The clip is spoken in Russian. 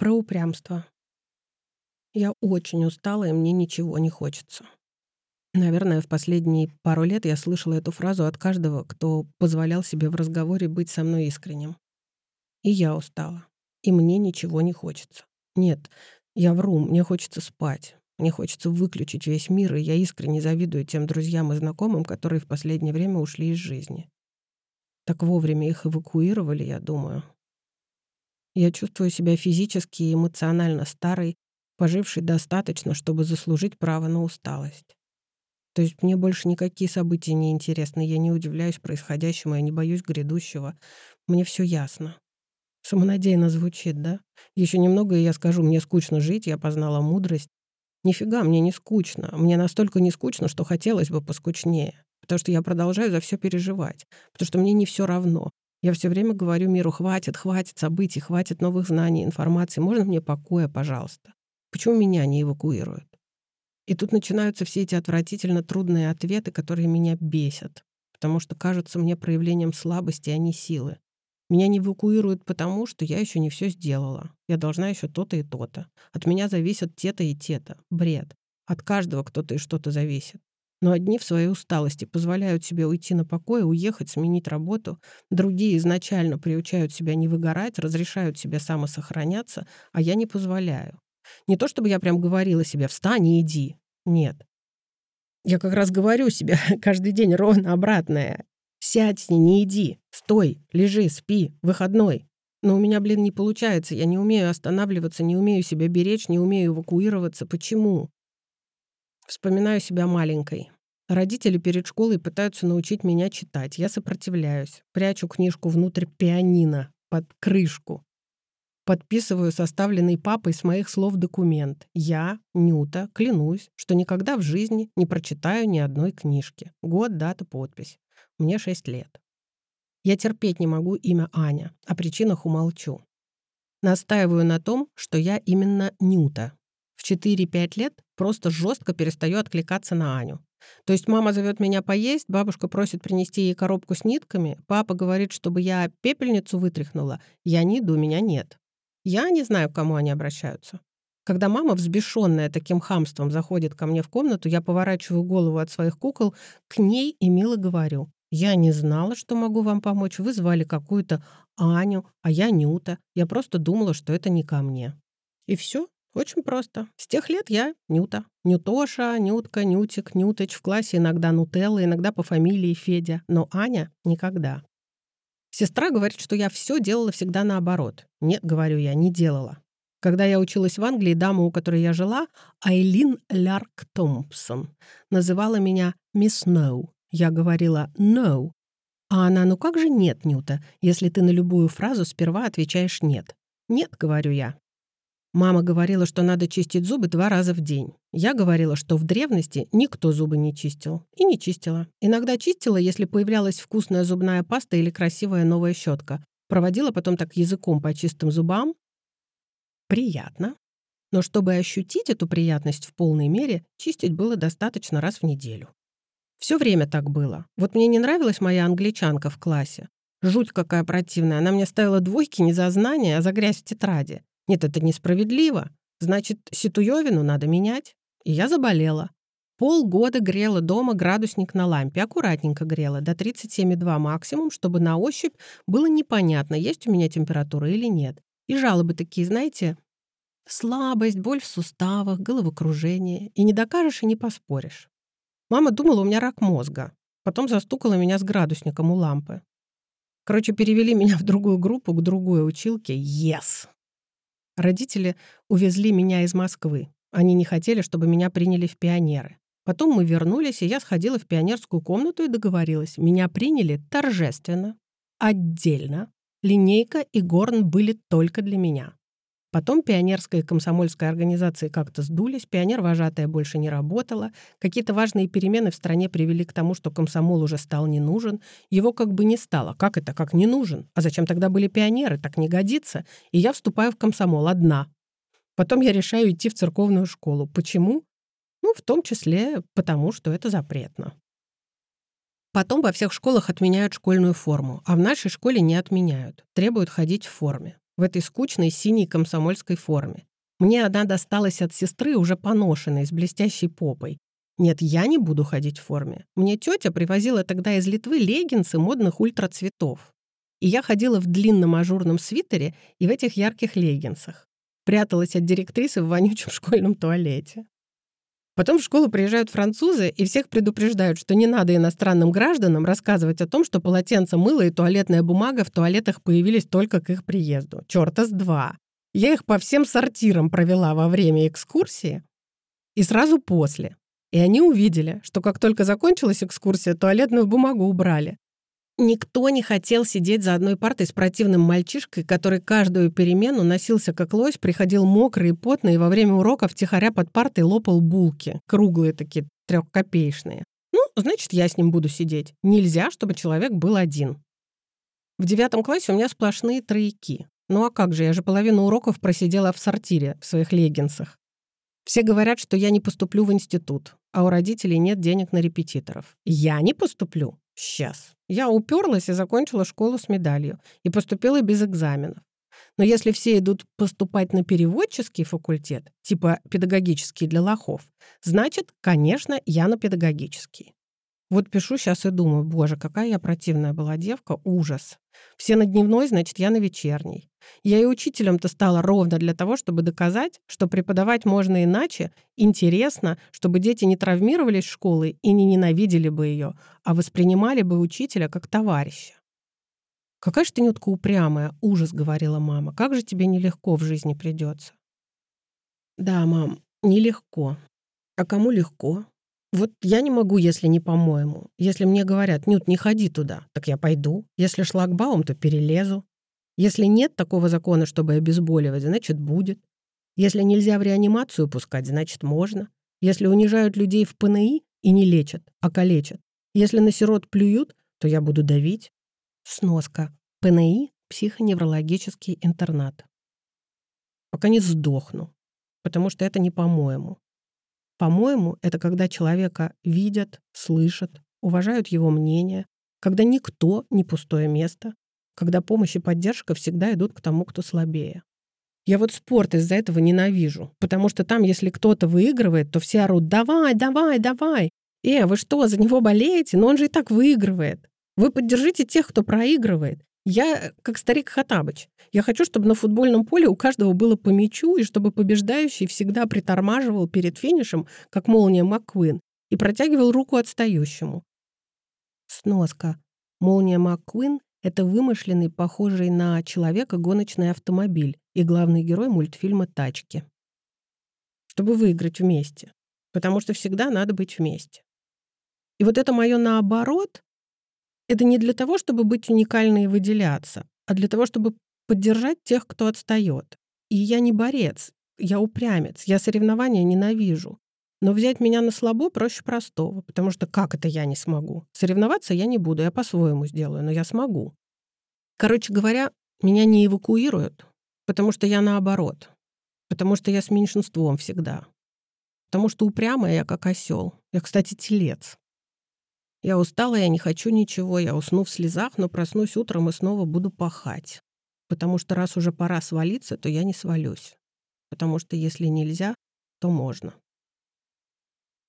Про упрямство. Я очень устала, и мне ничего не хочется. Наверное, в последние пару лет я слышала эту фразу от каждого, кто позволял себе в разговоре быть со мной искренним. И я устала. И мне ничего не хочется. Нет, я вру, мне хочется спать. Мне хочется выключить весь мир, и я искренне завидую тем друзьям и знакомым, которые в последнее время ушли из жизни. Так вовремя их эвакуировали, я думаю. Я чувствую себя физически и эмоционально старой, пожившей достаточно, чтобы заслужить право на усталость. То есть мне больше никакие события не интересны, я не удивляюсь происходящему, я не боюсь грядущего. Мне все ясно. Самонадеянно звучит, да? Еще немного, и я скажу, мне скучно жить, я познала мудрость. Нифига, мне не скучно. Мне настолько не скучно, что хотелось бы поскучнее. Потому что я продолжаю за все переживать. Потому что мне не все равно. Я все время говорю миру, хватит, хватит событий, хватит новых знаний, информации. Можно мне покоя, пожалуйста? Почему меня не эвакуируют? И тут начинаются все эти отвратительно трудные ответы, которые меня бесят, потому что кажутся мне проявлением слабости, а не силы. Меня не эвакуируют потому, что я еще не все сделала. Я должна еще то-то и то-то. От меня зависят те-то и те-то. Бред. От каждого кто-то и что-то зависит. Но одни в своей усталости позволяют себе уйти на покой, уехать, сменить работу. Другие изначально приучают себя не выгорать, разрешают себе самосохраняться, а я не позволяю. Не то чтобы я прям говорила себе «встань и иди». Нет. Я как раз говорю себе каждый день ровно обратное. «Сядь, не иди, стой, лежи, спи, выходной». Но у меня, блин, не получается. Я не умею останавливаться, не умею себя беречь, не умею эвакуироваться. Почему? Вспоминаю себя маленькой. Родители перед школой пытаются научить меня читать. Я сопротивляюсь. Прячу книжку внутрь пианино, под крышку. Подписываю составленный папой с моих слов документ. Я, Нюта, клянусь, что никогда в жизни не прочитаю ни одной книжки. Год, дата, подпись. Мне 6 лет. Я терпеть не могу имя Аня, о причинах умолчу. Настаиваю на том, что я именно Нюта, в 4-5 лет просто жестко перестаю откликаться на Аню. То есть мама зовет меня поесть, бабушка просит принести ей коробку с нитками, папа говорит, чтобы я пепельницу вытряхнула. Я не иду, меня нет. Я не знаю, к кому они обращаются. Когда мама, взбешенная таким хамством, заходит ко мне в комнату, я поворачиваю голову от своих кукол к ней и мило говорю. «Я не знала, что могу вам помочь. Вы звали какую-то Аню, а я Нюта. Я просто думала, что это не ко мне». И все, очень просто. С тех лет я Нюта. Нютоша, Нютка, Нютик, Нютыч. В классе иногда Нутелла, иногда по фамилии Федя. Но Аня — никогда. Сестра говорит, что я все делала всегда наоборот. Нет, говорю я, не делала. Когда я училась в Англии, дама, у которой я жила, Айлин Лярк Томпсон, называла меня «Мисс Ноу». Я говорила «No». А она «Ну как же нет, Нюта, если ты на любую фразу сперва отвечаешь «нет»?» «Нет», — говорю я. Мама говорила, что надо чистить зубы два раза в день. Я говорила, что в древности никто зубы не чистил. И не чистила. Иногда чистила, если появлялась вкусная зубная паста или красивая новая щетка. Проводила потом так языком по чистым зубам. Приятно. Но чтобы ощутить эту приятность в полной мере, чистить было достаточно раз в неделю. Все время так было. Вот мне не нравилась моя англичанка в классе. Жуть какая противная. Она мне ставила двойки не за знания, а за грязь в тетради. Нет, это несправедливо. Значит, ситуевину надо менять. И я заболела. Полгода грела дома градусник на лампе, аккуратненько грела, до 37,2 максимум, чтобы на ощупь было непонятно, есть у меня температура или нет. И жалобы такие, знаете, слабость, боль в суставах, головокружение. И не докажешь, и не поспоришь. Мама думала, у меня рак мозга. Потом застукала меня с градусником у лампы. Короче, перевели меня в другую группу, к другой училке. Yes! Родители увезли меня из Москвы. Они не хотели, чтобы меня приняли в пионеры. Потом мы вернулись, и я сходила в пионерскую комнату и договорилась. Меня приняли торжественно, отдельно. Линейка и горн были только для меня. Потом пионерская и комсомольская организации как-то сдулись, пионер-вожатая больше не работала, какие-то важные перемены в стране привели к тому, что комсомол уже стал не нужен, его как бы не стало. Как это, как не нужен? А зачем тогда были пионеры? Так не годится. И я вступаю в комсомол одна. Потом я решаю идти в церковную школу. Почему? Ну, в том числе потому, что это запретно. Потом во всех школах отменяют школьную форму, а в нашей школе не отменяют, требуют ходить в форме. В этой скучной синей комсомольской форме. Мне она досталась от сестры, уже поношенной, с блестящей попой. Нет, я не буду ходить в форме. Мне тетя привозила тогда из Литвы леггинсы модных ультрацветов. И я ходила в длинном ажурном свитере и в этих ярких леггинсах. Пряталась от директрисы в вонючем школьном туалете. Потом в школу приезжают французы и всех предупреждают, что не надо иностранным гражданам рассказывать о том, что полотенце, мыло и туалетная бумага в туалетах появились только к их приезду. Чёрта с два. Я их по всем сортирам провела во время экскурсии и сразу после. И они увидели, что как только закончилась экскурсия, туалетную бумагу убрали. Никто не хотел сидеть за одной партой с противным мальчишкой, который каждую перемену носился как лось, приходил мокрый и потный, и во время уроков тихоря под партой лопал булки, круглые такие, трехкопеечные. Ну, значит, я с ним буду сидеть. Нельзя, чтобы человек был один. В девятом классе у меня сплошные трояки. Ну а как же, я же половину уроков просидела в сортире в своих леггинсах. Все говорят, что я не поступлю в институт, а у родителей нет денег на репетиторов. Я не поступлю? Сейчас. Я уперлась и закончила школу с медалью. И поступила без экзаменов. Но если все идут поступать на переводческий факультет, типа педагогический для лохов, значит, конечно, я на педагогический. Вот пишу сейчас и думаю, боже, какая я противная была девка, ужас. Все на дневной, значит, я на вечерний. Я и учителем-то стала ровно для того, чтобы доказать, что преподавать можно иначе, интересно, чтобы дети не травмировались школы и не ненавидели бы ее, а воспринимали бы учителя как товарища. «Какая же ты, Нютка, упрямая!» — ужас, — говорила мама. «Как же тебе нелегко в жизни придется?» «Да, мам, нелегко. А кому легко? Вот я не могу, если не по-моему. Если мне говорят, Нют, не ходи туда, так я пойду. Если шлагбаум, то перелезу. Если нет такого закона, чтобы обезболивать, значит, будет. Если нельзя в реанимацию пускать, значит, можно. Если унижают людей в ПНИ и не лечат, а калечат. Если на сирот плюют, то я буду давить. Сноска. ПНИ – психоневрологический интернат. Пока не сдохну, потому что это не по-моему. По-моему, это когда человека видят, слышат, уважают его мнение, когда никто не пустое место, когда помощь и поддержка всегда идут к тому, кто слабее. Я вот спорт из-за этого ненавижу, потому что там, если кто-то выигрывает, то все орут «давай, давай, давай». «Э, вы что, за него болеете? Но он же и так выигрывает. Вы поддержите тех, кто проигрывает. Я как старик Хатабыч. Я хочу, чтобы на футбольном поле у каждого было по мячу, и чтобы побеждающий всегда притормаживал перед финишем, как молния МакКуин, и протягивал руку отстающему. Сноска. Молния МакКуин — это вымышленный, похожий на человека гоночный автомобиль и главный герой мультфильма «Тачки». Чтобы выиграть вместе. Потому что всегда надо быть вместе. И вот это мое наоборот это не для того, чтобы быть уникальной и выделяться, а для того, чтобы поддержать тех, кто отстает. И я не борец, я упрямец, я соревнования ненавижу. Но взять меня на слабо проще простого, потому что как это я не смогу? Соревноваться я не буду, я по-своему сделаю, но я смогу. Короче говоря, меня не эвакуируют, потому что я наоборот, потому что я с меньшинством всегда, потому что упрямая я как осел. Я, кстати, телец. Я устала, я не хочу ничего, я усну в слезах, но проснусь утром и снова буду пахать. Потому что раз уже пора свалиться, то я не свалюсь. Потому что если нельзя, то можно.